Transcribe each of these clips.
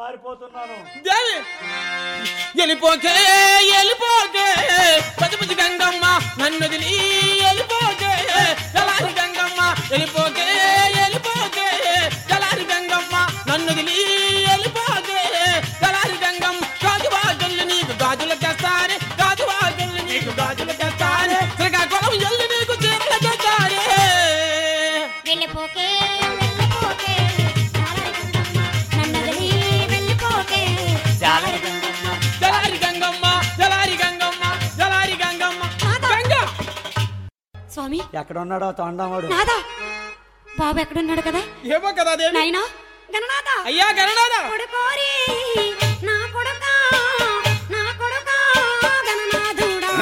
పారిపోతున్నాను. దేవి! వెళ్ళిపోకే వెళ్ళిపోకే. పది పది గంగమ్మ నన్ను వదిలి వెళ్ళిపోకే. జలారి గంగమ్మ వెళ్ళిపోకే వెళ్ళిపోకే. జలారి గంగమ్మ నన్ను వదిలి వెళ్ళిపోకే. జలారి గంగమ్మ గాజు వాజుల్ని నీకు గాజులు తెస్తానే గాజు వాజుల్ని నీకు గాజులు తెస్తానే శ్రీకాకుళం ఎల్లు నీకు చీరలు వెళ్ళిపోకే వెళ్ళిపోకే స్వామి. ఎక్కడ ఉన్నాడో తొండమాడు. నాదా. బాబు ఎక్కడున్నాడు కదా? ఏమో కదా నాయనా. గణనాథ. అయ్యా గరుడాదా కొడుకోరి. నా కొడుక. నా కొడుక గణనాథుడా.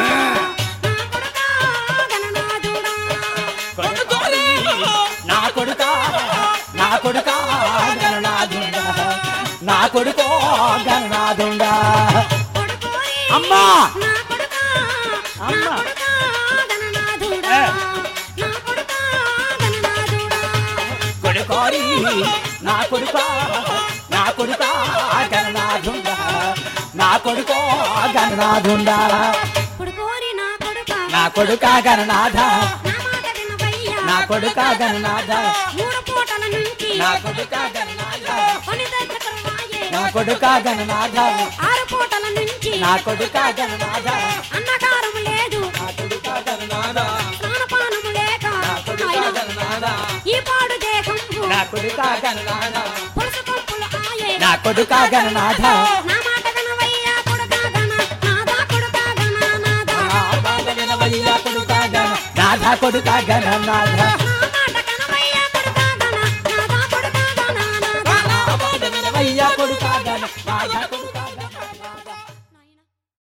నా కొడుక గణనాథుడా. కొడుకోరి. నా కొడుక. నా కొడుక గణనాథుండా. నా కొడుకో గణనాథుండా. కొడుకోరి. అమ్మా! నా కొడుక. నా అమ్మా! కొడుకోరి నా కొడుక నా కొడుక గణనాథుండా. నా కొడుకో గణనాథుండా. నా కొడుక. నా కొడుక గణనాథ. నా కొడుక గణనాథ. నా కొడుక గణనాథ. నా కొడుక గణనాథ. ఆరు పూటల నుంచి నా కొడుక గణనాథ. అన్నకారము లేదు. నా కొడుక గణనాథ. స్నానపానము లేక ఈ పాడు నా కొడుక గణనాథ. నా కొడుక గణనాథ. నాథ కొడుక గణనాథ. కొడుక గణ. నాథ